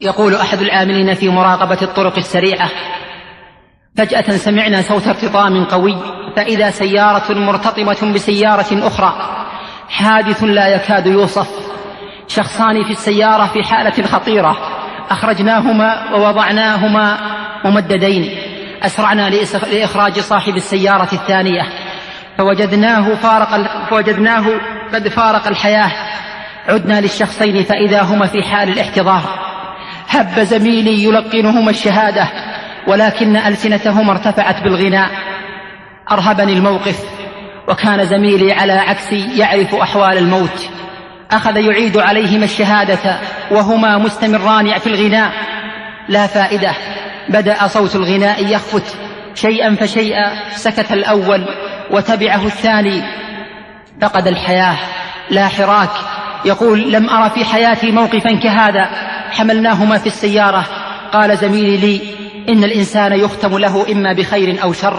يقول أحد العاملين في مراقبة الطرق السريعة فجأة سمعنا صوت ارتطام قوي فإذا سيارة مرتطمة بسيارة أخرى حادث لا يكاد يوصف شخصان في السيارة في حالة خطيرة أخرجناهما ووضعناهما ممددين أسرعنا لإخراج صاحب السيارة الثانية فوجدناه فارق فوجدناه قد فارق الحياة عدنا للشخصين فإذا هما في حال الاحتضار. هب زميلي يلقنهما الشهادة ولكن ألسنتهما ارتفعت بالغناء. أرهبني الموقف وكان زميلي على عكسي يعرف أحوال الموت. أخذ يعيد عليهما الشهادة وهما مستمران في الغناء. لا فائدة بدأ صوت الغناء يخفت. شيئا فشيئا سكت الأول وتبعه الثاني. فقد الحياة لا حراك. يقول لم أرى في حياتي موقفا كهذا. حملناهما في السيارة. قال زميلي لي إن الإنسان يختم له إما بخير أو شر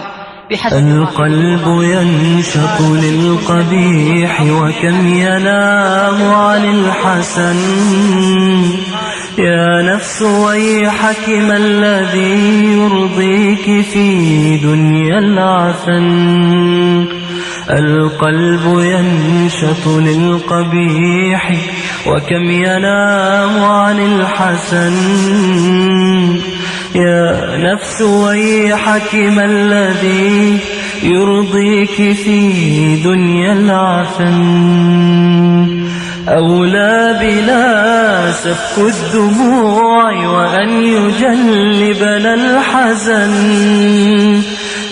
بحسب القلب ينشط للقبيح وكم ينام عن الحسن. يا نفس ويحك ما الذي يرضيك في دنيا العفن. القلب ينشط للقبيح وكم ينام عن الحسن. يا نفس ويحك ما الذي يرضيك في دنيا العفن. أولى بلا سفك الدموع وأن يجلبنا الحزن.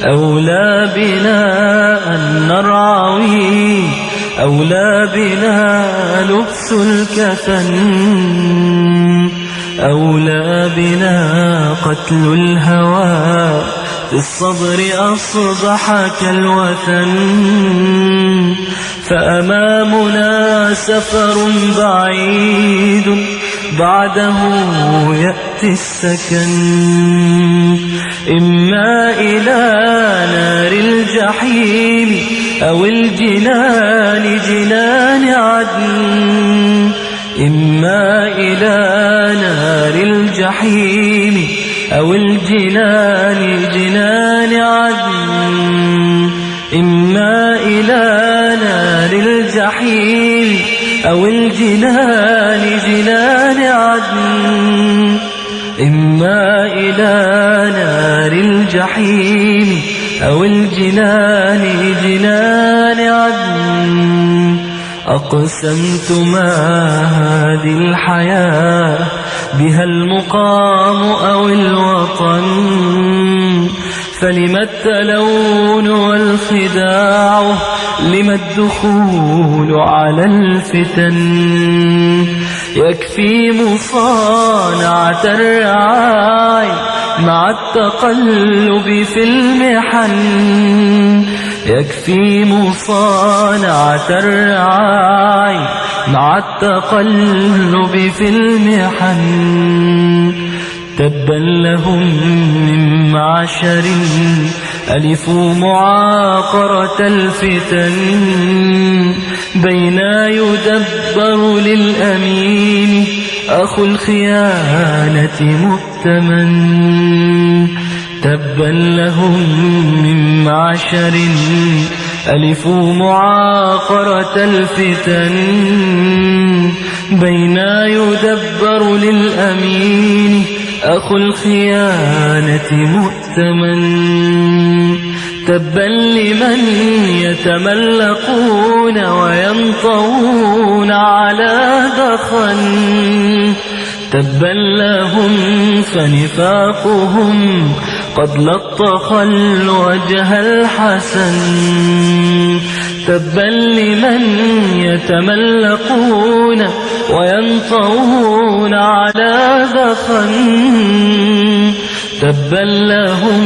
أولى بلا نرعوي أولى بلا لبس الكفن. أولى بنا قتل الهوى في الصبر أصبح كالوثن. فأمامنا سفر بعيد بعده يأتي السكن. إما إلى نار الجحيم أو الجنان جنان عدن. إما إلى نار الجحيم أو الجنان جنان عدن. إما إلى نار الجحيم أو الجنان إما إلى نار الجحيم أو الجنان جنان عدن. أقسمت ما هذه الحياة بها المقام أو الوطن. فلم التلون والخداع؟ لم الدخول على الفتن؟ يكفي مصانعة الرعاي مع التقلب في المحن. يكفي مصانعة الرعاي مع التقلب في المحن. تبا لهم من معشر ألفوا معاقرة الفتن بين يدبر للأمين أخو الخيانة مؤتمن تبا لهم من معشر ألفوا معاقرة الفتن بين يدبر للأمين أخو الخيانة مؤتمن تبا لمن يتملقون وينطون على دخن تبا لهم فنفاقهم قد لطخ الوجه الحسن. تبا لمن يتملقون وينطون على ذخن تبا لهم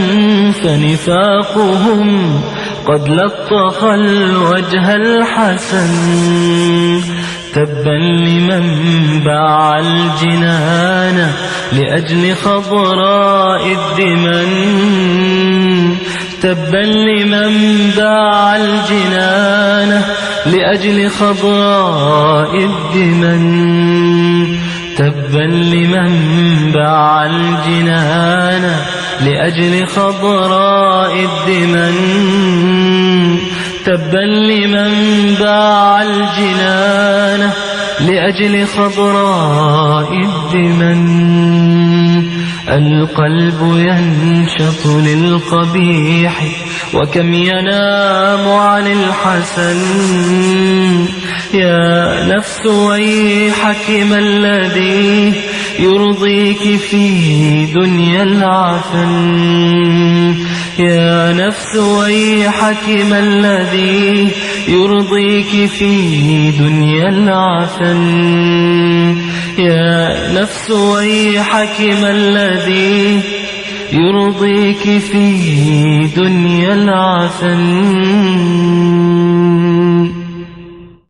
فنفاقهم قد لطخ الوجه الحسن تبا لمن باع الجنان لأجل خضراء الدمن تبا لمن باع الجنان لأجل خضراء الدمن تبا لمن باع الجنان لأجل خضراء الدمن. تبا لمن باع الجنان لأجل خضراء الدمن. القلب ينشط للقبيح وكم ينام عن الحسن يا نفس ويحك ما الذي يرضيك في دنيا العفن يا نفس ويحك ما الذي يرضيك في دنيا العفن يا نفس ويحك ما الذي يرضيك في دنيا العفن